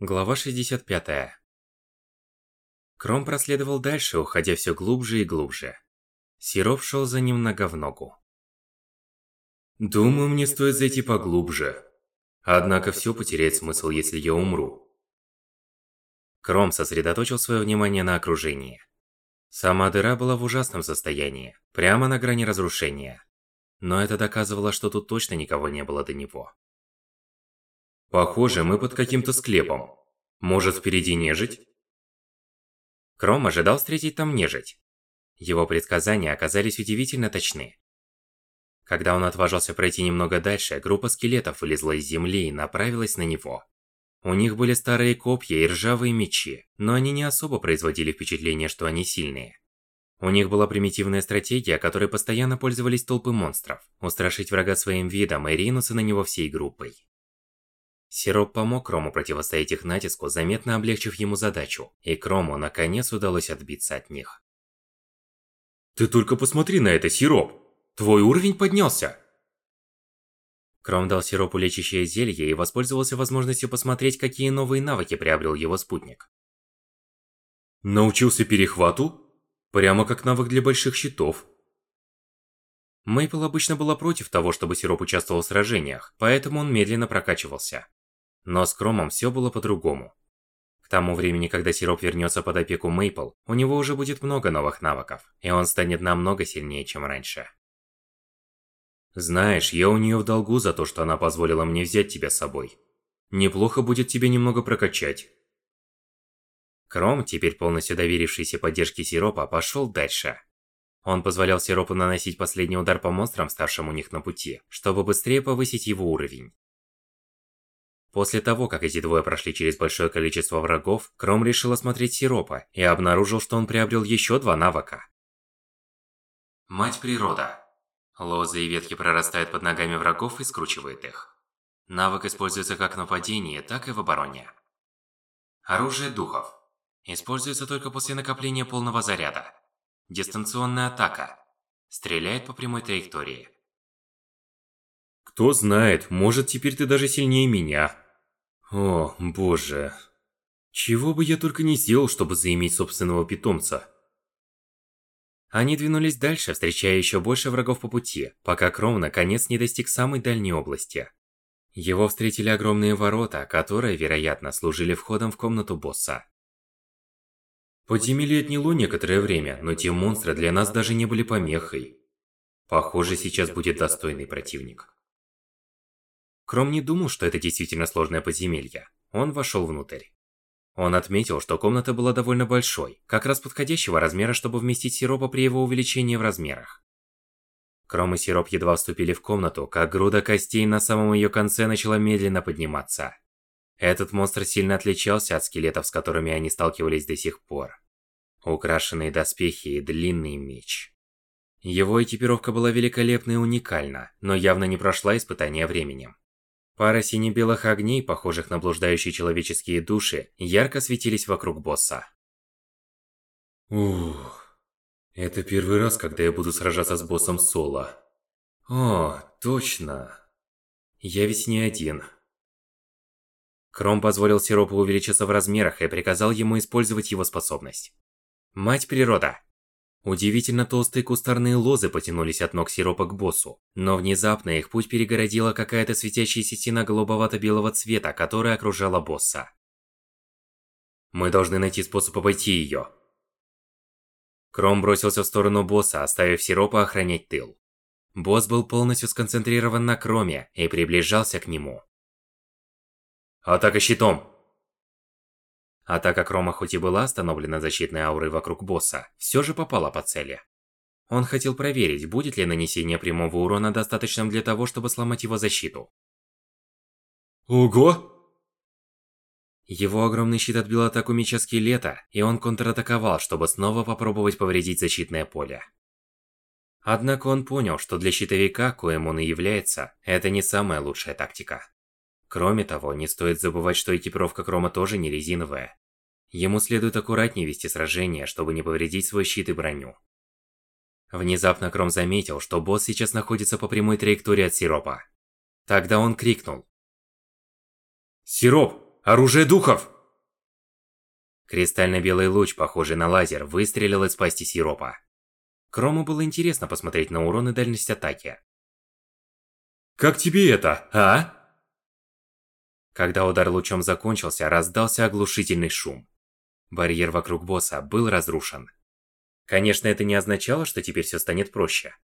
Глава 65. Кром проследовал дальше, уходя все глубже и глубже. Сироп шел за ним нога в ногу. Думаю, мне стоит зайти поглубже. Однако все потеряет смысл, если я умру. Кром сосредоточил свое внимание на окружении. Сама дыра была в ужасном состоянии, прямо на грани разрушения. Но это доказывало, что тут точно никого не было до него. Похоже, мы под каким-то склепом. Может, впереди нежить? Кром ожидал встретить там нежить. Его предсказания оказались удивительно точны. Когда он отважился пройти немного дальше, группа скелетов вылезла из земли и направилась на него. У них были старые копья и ржавые мечи, но они не особо производили впечатление, что они сильные. У них была примитивная стратегия, которой постоянно пользовались толпы монстров. Устрашить врага своим видом и ринуться на него всей группой. Сироп помог Крому противостоять их натиску, заметно облегчив ему задачу, и Крому наконец удалось отбиться от них. Ты только посмотри на это, Сироп! Твой уровень поднялся! Кром дал Сиропу лечащее зелье и воспользовался возможностью посмотреть, какие новые навыки приобрел его спутник. Научился перехвату? Прямо как навык для больших щитов. Мейпл обычно была против того, чтобы Сироп участвовал в сражениях, поэтому он медленно прокачивался. Но с Кромом все было по-другому. К тому времени, когда Сироп вернется под опеку Мейпл, у него уже будет много новых навыков, и он станет намного сильнее, чем раньше. Знаешь, я у нее в долгу за то, что она позволила мне взять тебя с собой. Неплохо будет тебе немного прокачать. Кром, теперь полностью доверившийся поддержке Сиропа, пошел дальше. Он позволял Сиропу наносить последний удар по монстрам, ставшим у них на пути, чтобы быстрее повысить его уровень. После того, как эти двое прошли через большое количество врагов, Кром решил осмотреть Сиропа и обнаружил, что он приобрел еще два навыка. Мать природа. Лозы и ветки прорастают под ногами врагов и скручивает их. Навык используется как в нападении, так и в обороне. Оружие духов. Используется только после накопления полного заряда. Дистанционная атака. Стреляет по прямой траектории. Кто знает, может теперь ты даже сильнее меня. О, боже. Чего бы я только не сделал, чтобы заиметь собственного питомца. Они двинулись дальше, встречая еще больше врагов по пути, пока Кром наконец не достиг самой дальней области. Его встретили огромные ворота, которые, вероятно, служили входом в комнату босса. Подземелье отняло некоторое время, но те монстры для нас даже не были помехой. Похоже, сейчас будет достойный противник. Кром не думал, что это действительно сложное подземелье. Он вошел внутрь. Он отметил, что комната была довольно большой, как раз подходящего размера, чтобы вместить сиропа при его увеличении в размерах. Кром и сироп едва вступили в комнату, как груда костей на самом ее конце начала медленно подниматься. Этот монстр сильно отличался от скелетов, с которыми они сталкивались до сих пор. Украшенные доспехи и длинный меч. Его экипировка была великолепна и уникальна, но явно не прошла испытания временем. Пара сине-белых огней, похожих на блуждающие человеческие души, ярко светились вокруг босса. Ух, это первый раз, когда я буду сражаться с боссом соло. О, точно. Я ведь не один. Кром позволил Сиропу увеличиться в размерах и приказал ему использовать его способность. Мать природа! Удивительно толстые кустарные лозы потянулись от ног сиропа к боссу, но внезапно их путь перегородила какая-то светящаяся стена голубовато-белого цвета, которая окружала босса. Мы должны найти способ обойти ее. Кром бросился в сторону босса, оставив сиропа охранять тыл. Босс был полностью сконцентрирован на Кроме и приближался к нему. Атака щитом! Атака Крома хоть и была остановлена защитной аурой вокруг босса, все же попала по цели. Он хотел проверить, будет ли нанесение прямого урона достаточным для того, чтобы сломать его защиту. Ого! Его огромный щит отбил атаку меча скелета, и он контратаковал, чтобы снова попробовать повредить защитное поле. Однако он понял, что для щитовика, коим он и является, это не самая лучшая тактика. Кроме того, не стоит забывать, что экипировка Крома тоже не резиновая. Ему следует аккуратнее вести сражение, чтобы не повредить свой щит и броню. Внезапно Кром заметил, что босс сейчас находится по прямой траектории от Сиропа. Тогда он крикнул. «Сироп, Оружие духов! Кристально-белый луч, похожий на лазер, выстрелил из пасти сиропа. Крому было интересно посмотреть на урон и дальность атаки. Как тебе это, а? Когда удар лучом закончился, раздался оглушительный шум. Барьер вокруг босса был разрушен. Конечно, это не означало, что теперь все станет проще.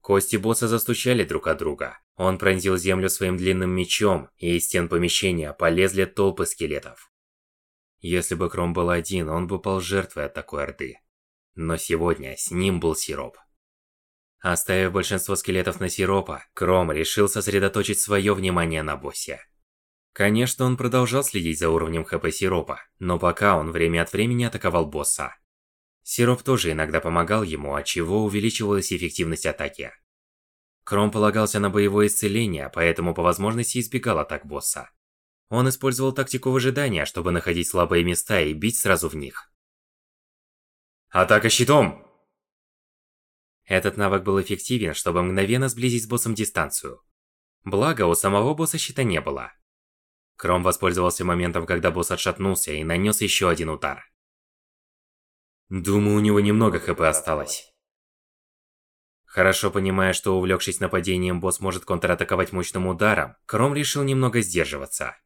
Кости босса застучали друг от друга. Он пронзил землю своим длинным мечом, и из стен помещения полезли толпы скелетов. Если бы Кром был один, он бы пал жертвой от такой орды. Но сегодня с ним был Сироп. Оставив большинство скелетов на Сиропа, Кром решил сосредоточить свое внимание на боссе. Конечно, он продолжал следить за уровнем ХП Сиропа, но пока он время от времени атаковал босса. Сироп тоже иногда помогал ему, от чего увеличивалась эффективность атаки. Кром полагался на боевое исцеление, поэтому по возможности избегал атак босса. Он использовал тактику выжидания, чтобы находить слабые места и бить сразу в них. Атака щитом! Этот навык был эффективен, чтобы мгновенно сблизить с боссом дистанцию. Благо, у самого босса щита не было. Кром воспользовался моментом, когда босс отшатнулся и нанес еще один удар. Думаю, у него немного хп осталось. Хорошо понимая, что увлекшись нападением, босс может контратаковать мощным ударом, Кром решил немного сдерживаться.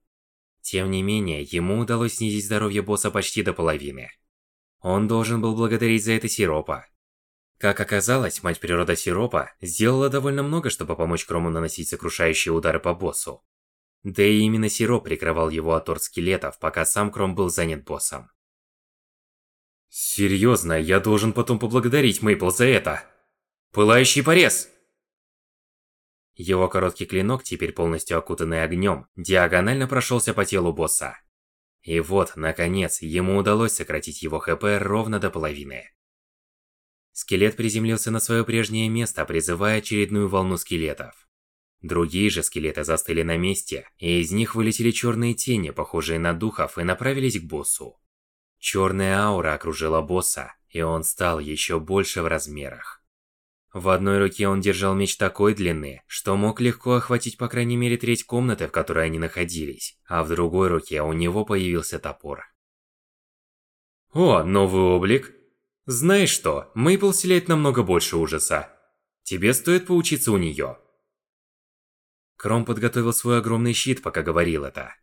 Тем не менее, ему удалось снизить здоровье босса почти до половины. Он должен был благодарить за это Сиропа. Как оказалось, мать природа Сиропа сделала довольно много, чтобы помочь Крому наносить сокрушающие удары по боссу. Да и именно Сироп прикрывал его от орд скелетов, пока сам Кром был занят боссом. Серьезно, я должен потом поблагодарить Мейпл за это. Пылающий порез! Его короткий клинок, теперь полностью окутанный огнем, диагонально прошелся по телу босса. И вот, наконец, ему удалось сократить его ХП ровно до половины. Скелет приземлился на свое прежнее место, призывая очередную волну скелетов. Другие же скелеты застыли на месте, и из них вылетели черные тени, похожие на духов, и направились к боссу. Черная аура окружила босса, и он стал еще больше в размерах. В одной руке он держал меч такой длины, что мог легко охватить по крайней мере треть комнаты, в которой они находились, а в другой руке у него появился топор. О, новый облик! Знаешь что, Мейпл вселяет намного больше ужаса. Тебе стоит поучиться у нее. Кром подготовил свой огромный щит, пока говорил это.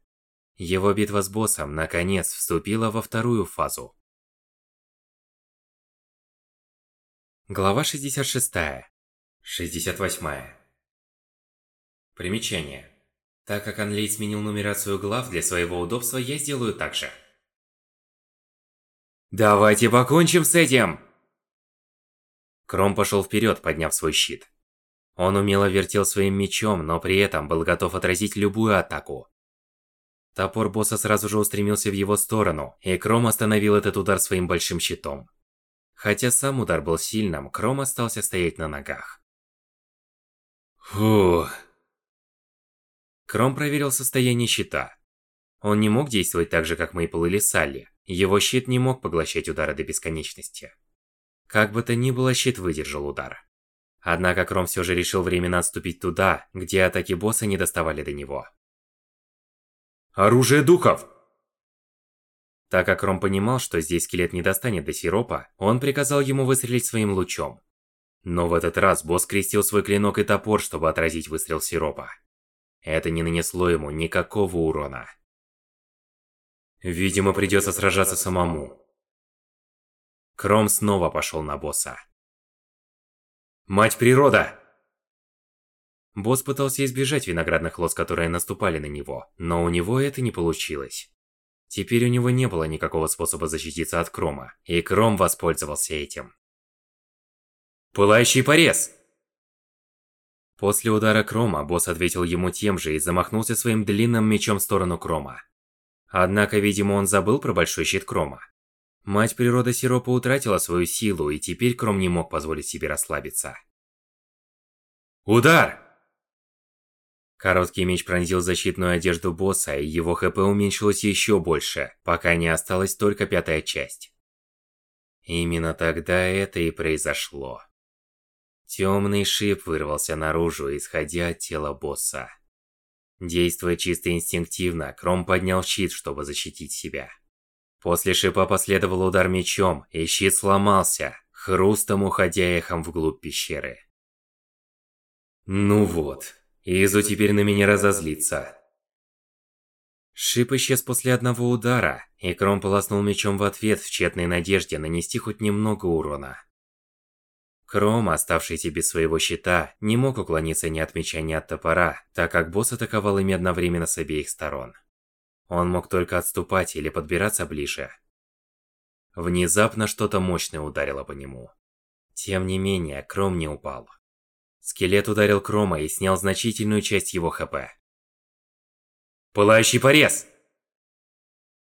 Его битва с боссом, наконец, вступила во вторую фазу. Глава 66. 68. Примечание. Так как Анлей сменил нумерацию глав для своего удобства, я сделаю так же. Давайте покончим с этим! Кром пошел вперед, подняв свой щит. Он умело вертел своим мечом, но при этом был готов отразить любую атаку. Топор босса сразу же устремился в его сторону, и Кром остановил этот удар своим большим щитом. Хотя сам удар был сильным, Кром остался стоять на ногах. Фух. Кром проверил состояние щита. Он не мог действовать так же, как Мейпл или Салли. Его щит не мог поглощать удары до бесконечности. Как бы то ни было, щит выдержал удар. Однако Кром все же решил временно отступить туда, где атаки босса не доставали до него. Оружие духов! Так как Ром понимал, что здесь скелет не достанет до сиропа, он приказал ему выстрелить своим лучом. Но в этот раз босс крестил свой клинок и топор, чтобы отразить выстрел сиропа. Это не нанесло ему никакого урона. Видимо, придется сражаться самому. Кром снова пошел на босса. Мать природа! Босс пытался избежать виноградных лоз, которые наступали на него, но у него это не получилось. Теперь у него не было никакого способа защититься от Крома, и Кром воспользовался этим. Пылающий порез! После удара Крома, босс ответил ему тем же и замахнулся своим длинным мечом в сторону Крома. Однако, видимо, он забыл про большой щит Крома. Мать природа Сиропа утратила свою силу, и теперь Кром не мог позволить себе расслабиться. Удар! Короткий меч пронзил защитную одежду босса, и его хп уменьшилось еще больше, пока не осталась только пятая часть. Именно тогда это и произошло. Темный шип вырвался наружу, исходя от тела босса. Действуя чисто инстинктивно, Кром поднял щит, чтобы защитить себя. После шипа последовал удар мечом, и щит сломался, хрустом уходя эхом вглубь пещеры. Ну вот, Изу теперь на меня разозлится. Шип исчез после одного удара, и Кром полоснул мечом в ответ в тщетной надежде нанести хоть немного урона. Кром, оставшийся без своего щита, не мог уклониться ни от меча, ни от топора, так как босс атаковал ими одновременно с обеих сторон. Он мог только отступать или подбираться ближе. Внезапно что-то мощное ударило по нему. Тем не менее, Кром не упал. Скелет ударил Крома и снял значительную часть его ХП. Пылающий порез!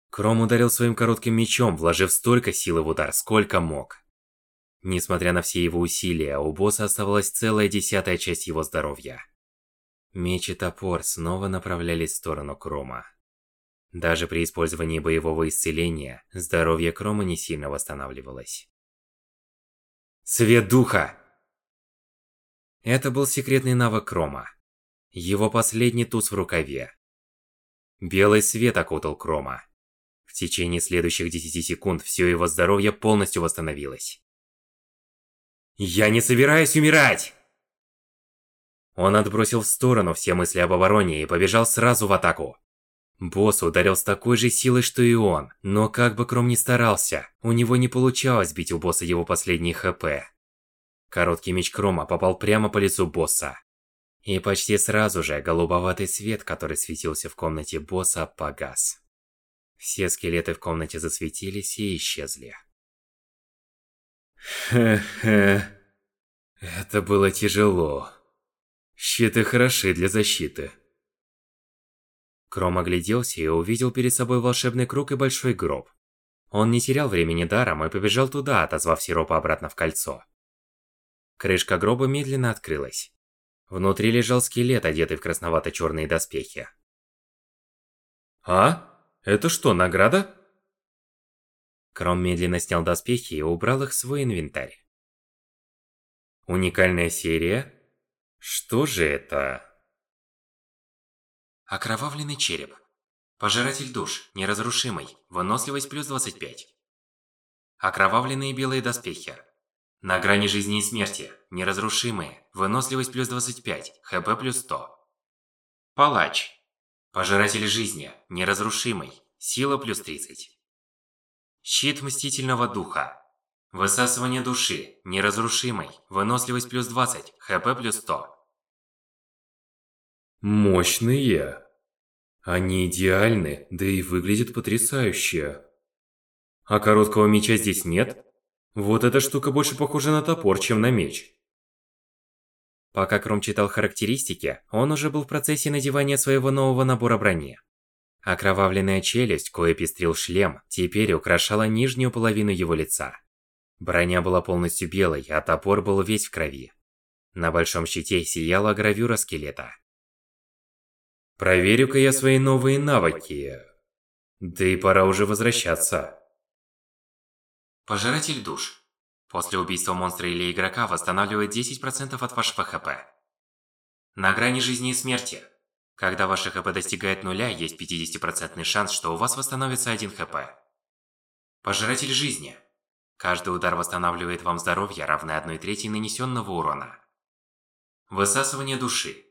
Кром ударил своим коротким мечом, вложив столько силы в удар, сколько мог. Несмотря на все его усилия, у босса оставалась целая десятая часть его здоровья. Меч и топор снова направлялись в сторону Крома. Даже при использовании боевого исцеления, здоровье Крома не сильно восстанавливалось. Свет духа! Это был секретный навык Крома. Его последний туз в рукаве. Белый свет окутал Крома. В течение следующих 10 секунд все его здоровье полностью восстановилось. «Я не собираюсь умирать!» Он отбросил в сторону все мысли об обороне и побежал сразу в атаку. Босс ударил с такой же силой, что и он, но как бы Кром ни старался, у него не получалось бить у босса его последние ХП. Короткий меч Крома попал прямо по лицу босса. И почти сразу же голубоватый свет, который светился в комнате босса, погас. Все скелеты в комнате засветились и исчезли. Хе-хе. Это было тяжело. Щиты хороши для защиты. Кром огляделся и увидел перед собой волшебный круг и большой гроб. Он не терял времени даром и побежал туда, отозвав сиропа обратно в кольцо. Крышка гроба медленно открылась. Внутри лежал скелет, одетый в красновато-черные доспехи. «А? Это что, награда?» Кром медленно снял доспехи и убрал их в свой инвентарь. Уникальная серия? Что же это? Окровавленный череп. Пожиратель душ, неразрушимый, выносливость плюс 25. Окровавленные белые доспехи. На грани жизни и смерти, неразрушимые, выносливость плюс 25, хп плюс 100. Палач. Пожиратель жизни, неразрушимый, сила плюс 30. Щит Мстительного Духа. Высасывание души, неразрушимый, выносливость плюс 20, хп плюс 100. Мощные. Они идеальны, да и выглядят потрясающе. А короткого меча здесь нет? Вот эта штука больше похожа на топор, чем на меч. Пока Кром читал характеристики, он уже был в процессе надевания своего нового набора брони. Окровавленная челюсть, кое пестрил шлем, теперь украшала нижнюю половину его лица. Броня была полностью белой, а топор был весь в крови. На большом щите сияла гравюра скелета. Проверю-ка я свои новые навыки. Да и пора уже возвращаться. Пожиратель душ. После убийства монстра или игрока восстанавливает 10% от вашего хп. На грани жизни и смерти. Когда ваше хп достигает нуля, есть 50% шанс, что у вас восстановится 1 хп. Пожиратель жизни. Каждый удар восстанавливает вам здоровье, равное 1 трети нанесенного урона. Высасывание души.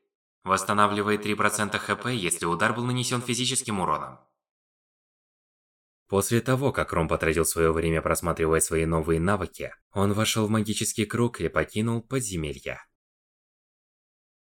Восстанавливает 3% хп, если удар был нанесен физическим уроном. После того, как Ром потратил свое время просматривая свои новые навыки, он вошел в магический круг и покинул подземелье.